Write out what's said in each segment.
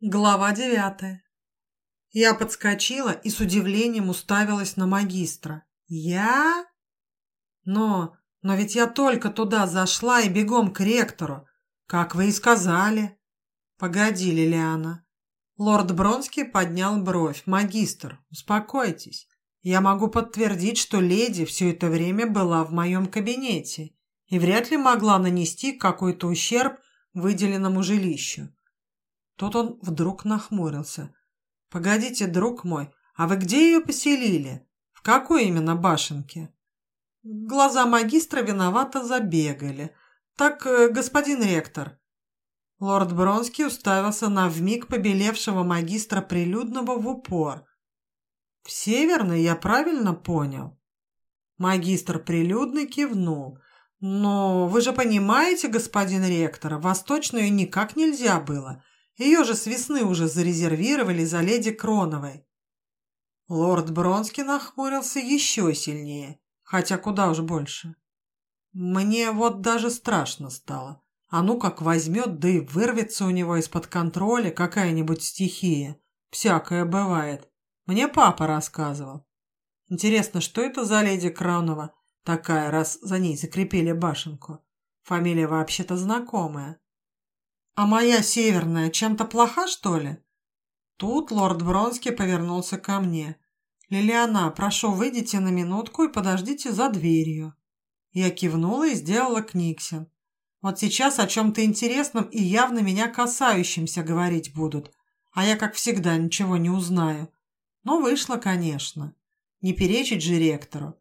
Глава девятая. Я подскочила и с удивлением уставилась на магистра. «Я? Но, но ведь я только туда зашла и бегом к ректору, как вы и сказали». «Погоди, Лилиана». Лорд Бронский поднял бровь. «Магистр, успокойтесь. Я могу подтвердить, что леди все это время была в моем кабинете и вряд ли могла нанести какой-то ущерб выделенному жилищу. Тут он вдруг нахмурился. «Погодите, друг мой, а вы где ее поселили? В какой именно башенке?» Глаза магистра виновато забегали. «Так, э, господин ректор...» Лорд Бронский уставился на вмиг побелевшего магистра прилюдного в упор. «В Северной я правильно понял?» Магистр прилюдный кивнул. «Но вы же понимаете, господин ректор, Восточную никак нельзя было. Ее же с весны уже зарезервировали за леди Кроновой. Лорд Бронский нахмурился еще сильнее, хотя куда уж больше. Мне вот даже страшно стало. А ну как возьмет, да и вырвется у него из-под контроля какая-нибудь стихия. Всякое бывает. Мне папа рассказывал. Интересно, что это за леди Кронова такая, раз за ней закрепили башенку? Фамилия вообще-то знакомая. «А моя северная чем-то плоха, что ли?» Тут лорд Бронский повернулся ко мне. «Лилиана, прошу, выйдите на минутку и подождите за дверью». Я кивнула и сделала книгсин. «Вот сейчас о чем-то интересном и явно меня касающемся говорить будут, а я, как всегда, ничего не узнаю. Но вышло, конечно. Не перечить же ректору.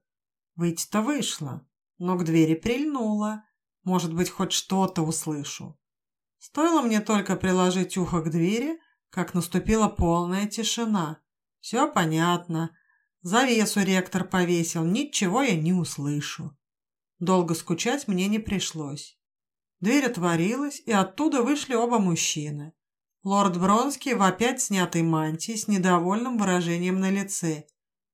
Выйти-то вышло, но к двери прильнула. Может быть, хоть что-то услышу. Стоило мне только приложить ухо к двери, как наступила полная тишина. Все понятно. Завесу ректор повесил, ничего я не услышу. Долго скучать мне не пришлось. Дверь отворилась, и оттуда вышли оба мужчины. Лорд Бронский в опять снятой мантии с недовольным выражением на лице,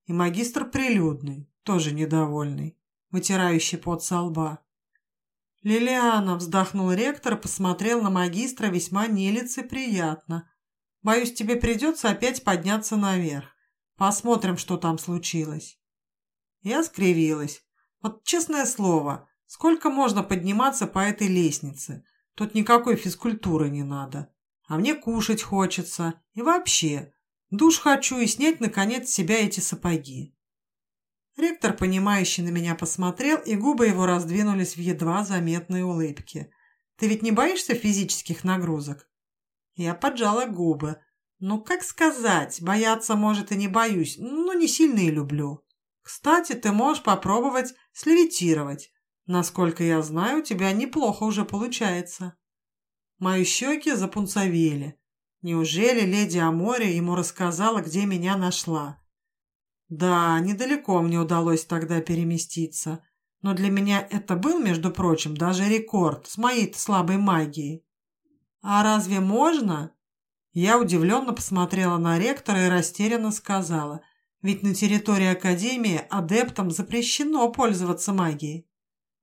и магистр прилюдный, тоже недовольный, вытирающий пот со лба. «Лилиана», — вздохнул ректор, посмотрел на магистра весьма нелицеприятно. «Боюсь, тебе придется опять подняться наверх. Посмотрим, что там случилось». Я скривилась. Вот честное слово, сколько можно подниматься по этой лестнице? Тут никакой физкультуры не надо. А мне кушать хочется. И вообще, душ хочу и снять, наконец, с себя эти сапоги. Ректор, понимающий на меня, посмотрел, и губы его раздвинулись в едва заметной улыбке. «Ты ведь не боишься физических нагрузок?» Я поджала губы. «Ну, как сказать, бояться, может, и не боюсь, но не сильно и люблю. Кстати, ты можешь попробовать слевитировать. Насколько я знаю, у тебя неплохо уже получается». Мои щеки запунцовели. Неужели леди Амори ему рассказала, где меня нашла? Да, недалеко мне удалось тогда переместиться. Но для меня это был, между прочим, даже рекорд с моей слабой магией. А разве можно? Я удивленно посмотрела на ректора и растерянно сказала, ведь на территории Академии адептам запрещено пользоваться магией.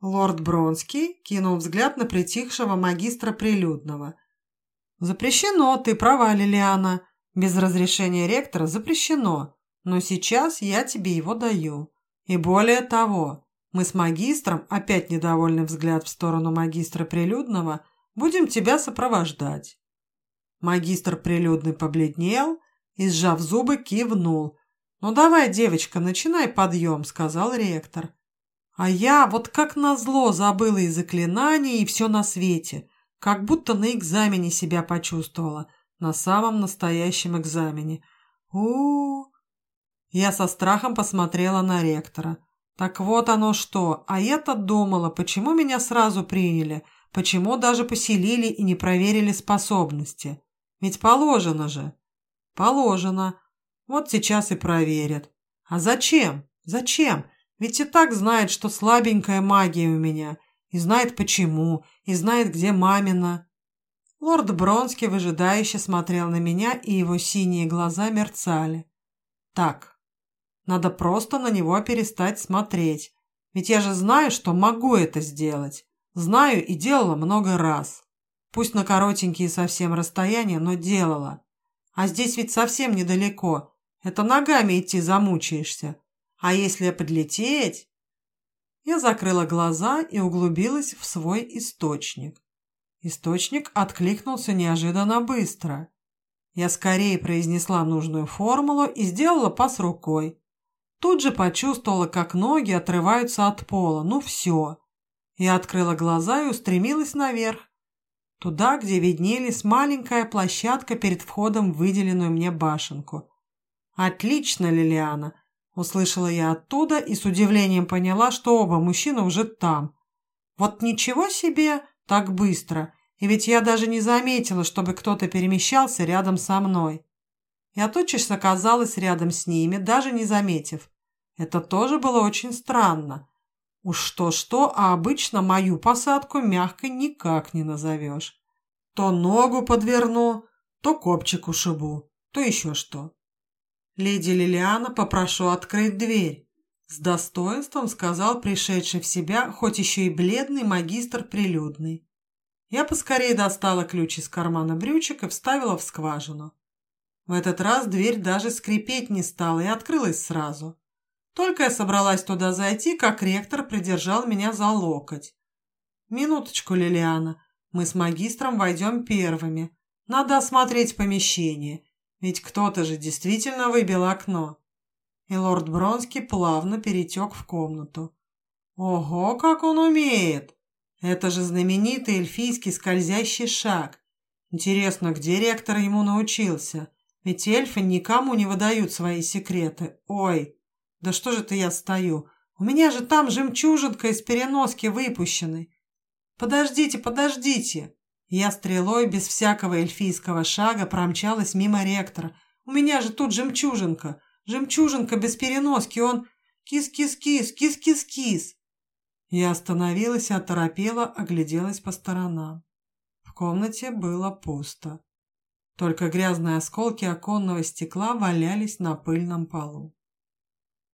Лорд Бронский кинул взгляд на притихшего магистра прилюдного. «Запрещено, ты права, Лилиана. Без разрешения ректора запрещено. Но сейчас я тебе его даю. И более того, мы с магистром, опять недовольный взгляд в сторону магистра прилюдного, будем тебя сопровождать. Магистр прилюдный побледнел и, сжав зубы, кивнул. «Ну давай, девочка, начинай подъем», — сказал ректор. А я вот как назло забыла и заклинания, и все на свете, как будто на экзамене себя почувствовала, на самом настоящем экзамене. у у, -у я со страхом посмотрела на ректора. Так вот оно что, а я-то думала, почему меня сразу приняли, почему даже поселили и не проверили способности. Ведь положено же. Положено. Вот сейчас и проверят. А зачем? Зачем? Ведь и так знает, что слабенькая магия у меня. И знает почему, и знает, где мамина. Лорд Бронский выжидающе смотрел на меня, и его синие глаза мерцали. Так, надо просто на него перестать смотреть. Ведь я же знаю, что могу это сделать. Знаю и делала много раз. Пусть на коротенькие совсем расстояния, но делала. А здесь ведь совсем недалеко. Это ногами идти замучаешься. А если подлететь...» Я закрыла глаза и углубилась в свой источник. Источник откликнулся неожиданно быстро. Я скорее произнесла нужную формулу и сделала пас рукой. Тут же почувствовала, как ноги отрываются от пола. Ну все. Я открыла глаза и устремилась наверх. Туда, где виднелись маленькая площадка перед входом в выделенную мне башенку. «Отлично, Лилиана!» Услышала я оттуда и с удивлением поняла, что оба мужчины уже там. Вот ничего себе, так быстро. И ведь я даже не заметила, чтобы кто-то перемещался рядом со мной. Я тотчас оказалась рядом с ними, даже не заметив. Это тоже было очень странно. Уж что-что, а обычно мою посадку мягкой никак не назовешь. То ногу подверну, то копчик ушибу, то еще что. «Леди Лилиана, попрошу открыть дверь», — с достоинством сказал пришедший в себя, хоть еще и бледный магистр прилюдный. Я поскорее достала ключ из кармана брючек и вставила в скважину. В этот раз дверь даже скрипеть не стала и открылась сразу. Только я собралась туда зайти, как ректор придержал меня за локоть. «Минуточку, Лилиана, мы с магистром войдем первыми. Надо осмотреть помещение, ведь кто-то же действительно выбил окно». И лорд Бронский плавно перетек в комнату. «Ого, как он умеет! Это же знаменитый эльфийский скользящий шаг. Интересно, где ректор ему научился? Ведь эльфы никому не выдают свои секреты. Ой!» Да что же ты я стою? У меня же там жемчужинка из переноски выпущенной. Подождите, подождите. Я стрелой без всякого эльфийского шага промчалась мимо ректора. У меня же тут жемчужинка. Жемчужинка без переноски. Он кис-кис-кис, кис-кис-кис. Я остановилась оторопела, огляделась по сторонам. В комнате было пусто. Только грязные осколки оконного стекла валялись на пыльном полу.